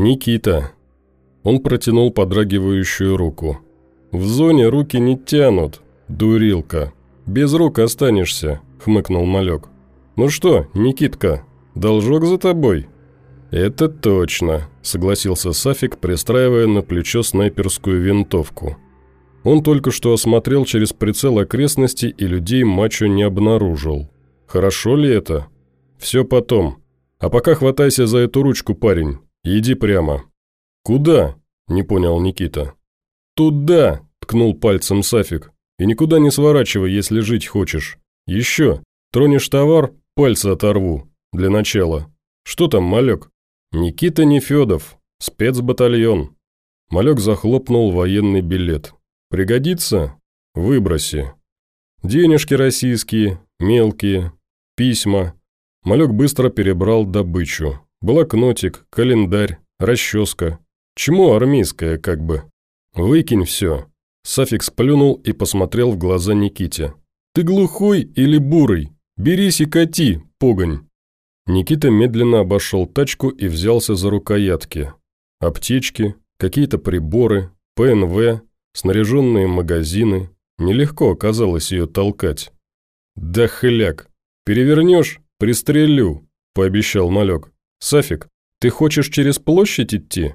«Никита». Он протянул подрагивающую руку. «В зоне руки не тянут, дурилка. Без рук останешься», – хмыкнул малек. «Ну что, Никитка, должок за тобой?» «Это точно», – согласился Сафик, пристраивая на плечо снайперскую винтовку. Он только что осмотрел через прицел окрестности и людей мачо не обнаружил. Хорошо ли это? Все потом. А пока хватайся за эту ручку, парень. Иди прямо. Куда? Не понял Никита. Туда, ткнул пальцем Сафик. И никуда не сворачивай, если жить хочешь. Еще. Тронешь товар, пальцы оторву. Для начала. Что там, малек? Никита Нефедов. Спецбатальон. Малек захлопнул военный билет. Пригодится? Выброси. Денежки российские, мелкие, письма. Малек быстро перебрал добычу. Блокнотик, календарь, расческа. Чему армейская, как бы? Выкинь все. Сафик сплюнул и посмотрел в глаза Никите. «Ты глухой или бурый? Берись и кати, погонь!» Никита медленно обошел тачку и взялся за рукоятки. Аптечки, какие-то приборы, ПНВ, снаряженные магазины. Нелегко оказалось ее толкать. «Да хляк! Перевернешь – пристрелю!» – пообещал малек. «Сафик, ты хочешь через площадь идти?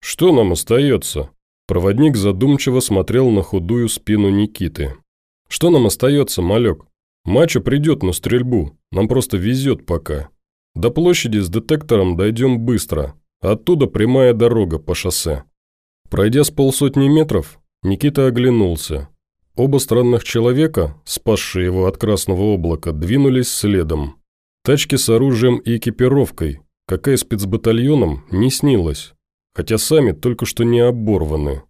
Что нам остается?» Проводник задумчиво смотрел на худую спину Никиты. «Что нам остается, малек? Мачо придет на стрельбу, нам просто везет пока. До площади с детектором дойдем быстро, оттуда прямая дорога по шоссе». Пройдя с полсотни метров, Никита оглянулся. Оба странных человека, спасшие его от красного облака, двинулись следом. Тачки с оружием и экипировкой, какая спецбатальоном, не снилась, хотя сами только что не оборваны.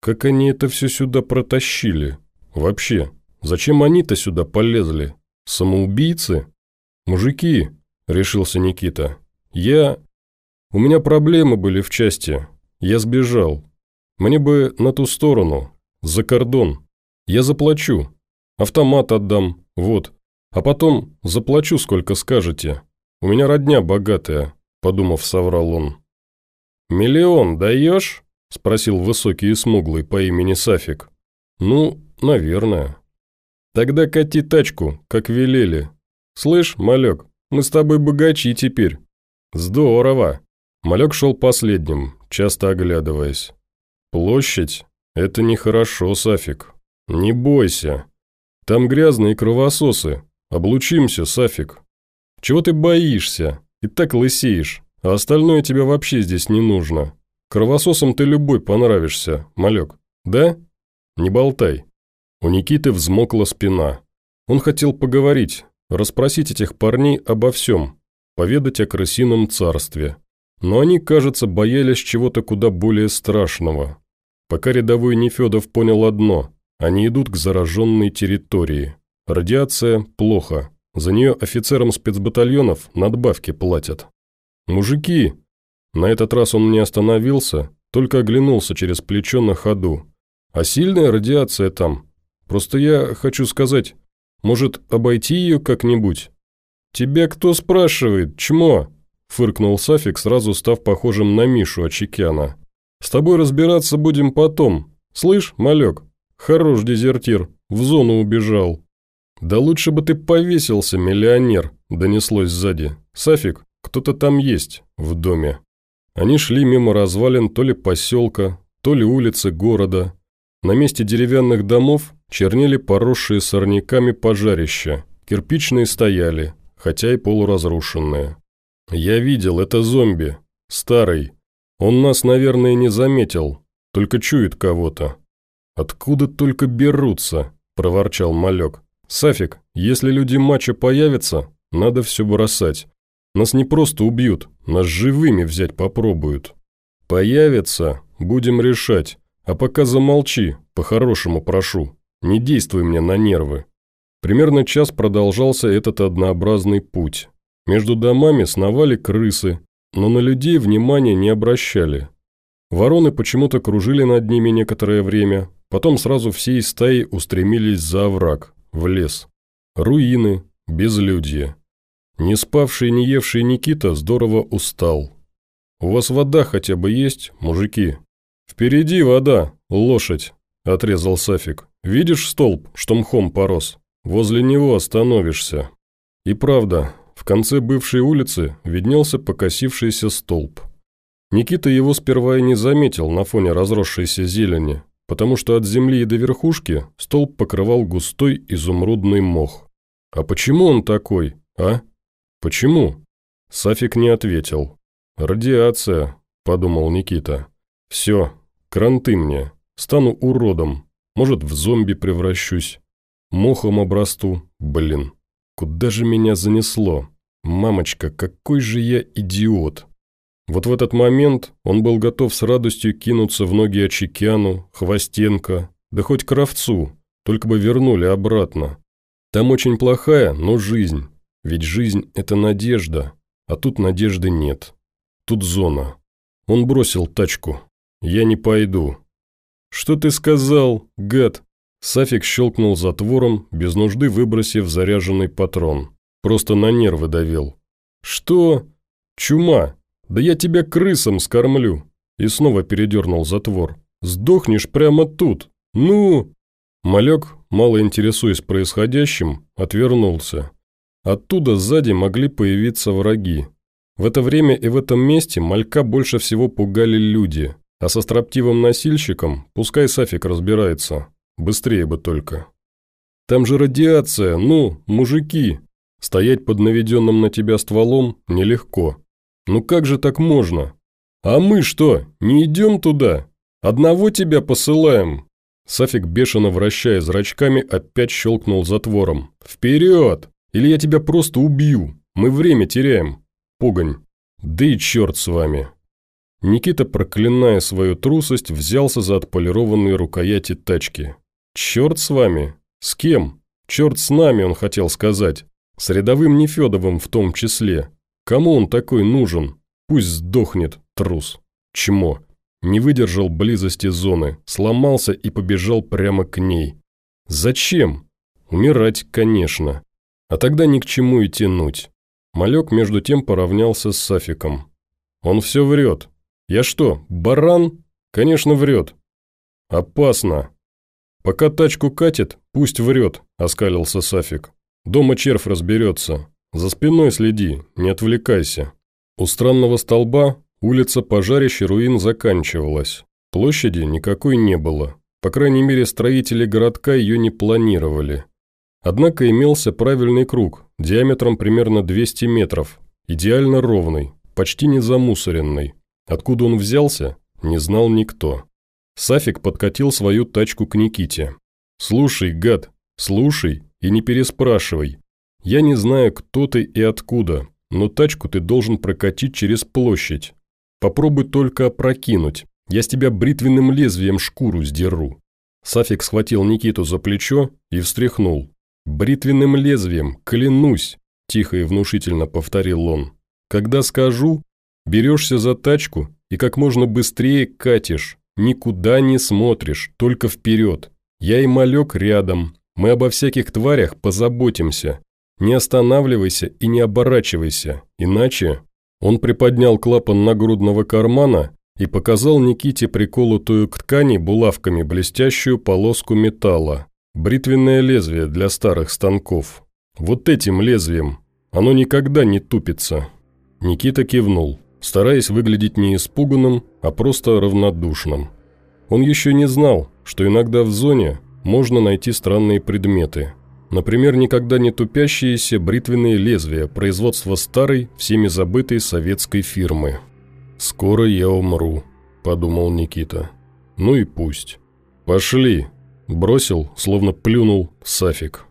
Как они это все сюда протащили? Вообще, зачем они-то сюда полезли? Самоубийцы? Мужики, решился Никита. Я... У меня проблемы были в части. Я сбежал. Мне бы на ту сторону, за кордон. Я заплачу. Автомат отдам, вот. А потом заплачу, сколько скажете. У меня родня богатая», – подумав, соврал он. «Миллион даешь?» – спросил высокий и смуглый по имени Сафик. «Ну, наверное». «Тогда кати тачку, как велели. Слышь, малек, мы с тобой богачи теперь». «Здорово». Малек шел последним, часто оглядываясь. «Площадь? Это нехорошо, Сафик. Не бойся. Там грязные кровососы. Облучимся, Сафик. Чего ты боишься? И так лысеешь, а остальное тебе вообще здесь не нужно. Кровососом ты любой понравишься, малек. Да? Не болтай». У Никиты взмокла спина. Он хотел поговорить, расспросить этих парней обо всем, поведать о крысином царстве. Но они, кажется, боялись чего-то куда более страшного. Пока рядовой Нефедов понял одно – они идут к зараженной территории. Радиация – плохо. За нее офицерам спецбатальонов надбавки платят. «Мужики!» На этот раз он не остановился, только оглянулся через плечо на ходу. «А сильная радиация там? Просто я хочу сказать, может, обойти ее как-нибудь?» «Тебя кто спрашивает, чмо?» – фыркнул Сафик, сразу став похожим на Мишу Очекяна. С тобой разбираться будем потом. Слышь, малек, хорош дезертир, в зону убежал». «Да лучше бы ты повесился, миллионер», – донеслось сзади. «Сафик, кто-то там есть, в доме». Они шли мимо развалин то ли поселка, то ли улицы города. На месте деревянных домов чернели поросшие сорняками пожарища, кирпичные стояли, хотя и полуразрушенные. «Я видел, это зомби. Старый. Он нас, наверное, не заметил, только чует кого-то. Откуда только берутся, проворчал малек. Сафик, если люди матча появятся, надо все бросать. Нас не просто убьют, нас живыми взять попробуют. Появятся, будем решать. А пока замолчи, по-хорошему прошу. Не действуй мне на нервы. Примерно час продолжался этот однообразный путь. Между домами сновали крысы, но на людей внимания не обращали. Вороны почему-то кружили над ними некоторое время, потом сразу всей стаи устремились за овраг, в лес. Руины, безлюдье. Не спавший, не евший Никита здорово устал. У вас вода хотя бы есть, мужики?» «Впереди вода, лошадь», – отрезал Сафик. «Видишь столб, что мхом порос? Возле него остановишься». И правда, в конце бывшей улицы виднелся покосившийся столб. Никита его сперва и не заметил на фоне разросшейся зелени, потому что от земли и до верхушки столб покрывал густой изумрудный мох. «А почему он такой, а? Почему?» Сафик не ответил. «Радиация», – подумал Никита. «Все, кранты мне, стану уродом, может, в зомби превращусь, мохом обрасту, блин. Куда же меня занесло? Мамочка, какой же я идиот!» Вот в этот момент он был готов с радостью кинуться в ноги Очекяну, Хвостенко, да хоть Кравцу, только бы вернули обратно. Там очень плохая, но жизнь. Ведь жизнь – это надежда, а тут надежды нет. Тут зона. Он бросил тачку. «Я не пойду». «Что ты сказал, гад?» Сафик щелкнул затвором, без нужды выбросив заряженный патрон. Просто на нервы давил. «Что? Чума!» «Да я тебя крысом скормлю!» И снова передернул затвор. «Сдохнешь прямо тут! Ну!» Малек, мало интересуясь происходящим, отвернулся. Оттуда сзади могли появиться враги. В это время и в этом месте малька больше всего пугали люди, а со строптивым носильщиком пускай Сафик разбирается. Быстрее бы только. «Там же радиация, ну, мужики!» Стоять под наведенным на тебя стволом нелегко. Ну как же так можно? А мы что, не идем туда? Одного тебя посылаем!» Сафик, бешено вращая зрачками, опять щелкнул затвором. «Вперед! Или я тебя просто убью! Мы время теряем! Погонь! Да и черт с вами!» Никита, проклиная свою трусость, взялся за отполированные рукояти тачки. «Черт с вами? С кем? Черт с нами, он хотел сказать. С рядовым Нефедовым в том числе. Кому он такой нужен? Пусть сдохнет, трус. Чмо. Не выдержал близости зоны, сломался и побежал прямо к ней. Зачем? Умирать, конечно. А тогда ни к чему и тянуть. Малек между тем поравнялся с Сафиком. Он все врет. Я что, баран? Конечно, врет. Опасно. Пока тачку катит, пусть врет, оскалился Сафик. Дома червь разберется. «За спиной следи, не отвлекайся». У странного столба улица пожарища руин заканчивалась. Площади никакой не было. По крайней мере, строители городка ее не планировали. Однако имелся правильный круг, диаметром примерно 200 метров, идеально ровный, почти не замусоренный. Откуда он взялся, не знал никто. Сафик подкатил свою тачку к Никите. «Слушай, гад, слушай и не переспрашивай. Я не знаю, кто ты и откуда, но тачку ты должен прокатить через площадь. Попробуй только опрокинуть. Я с тебя бритвенным лезвием шкуру сдеру». Сафик схватил Никиту за плечо и встряхнул. «Бритвенным лезвием, клянусь!» – тихо и внушительно повторил он. «Когда скажу, берешься за тачку и как можно быстрее катишь, никуда не смотришь, только вперед. Я и малек рядом, мы обо всяких тварях позаботимся. Не останавливайся и не оборачивайся, иначе...» Он приподнял клапан нагрудного кармана и показал Никите приколотую к ткани булавками блестящую полоску металла. Бритвенное лезвие для старых станков. Вот этим лезвием. Оно никогда не тупится. Никита кивнул, стараясь выглядеть не испуганным, а просто равнодушным. Он еще не знал, что иногда в зоне можно найти странные предметы – Например, никогда не тупящиеся бритвенные лезвия производства старой, всеми забытой советской фирмы. «Скоро я умру», – подумал Никита. «Ну и пусть». «Пошли», – бросил, словно плюнул Сафик.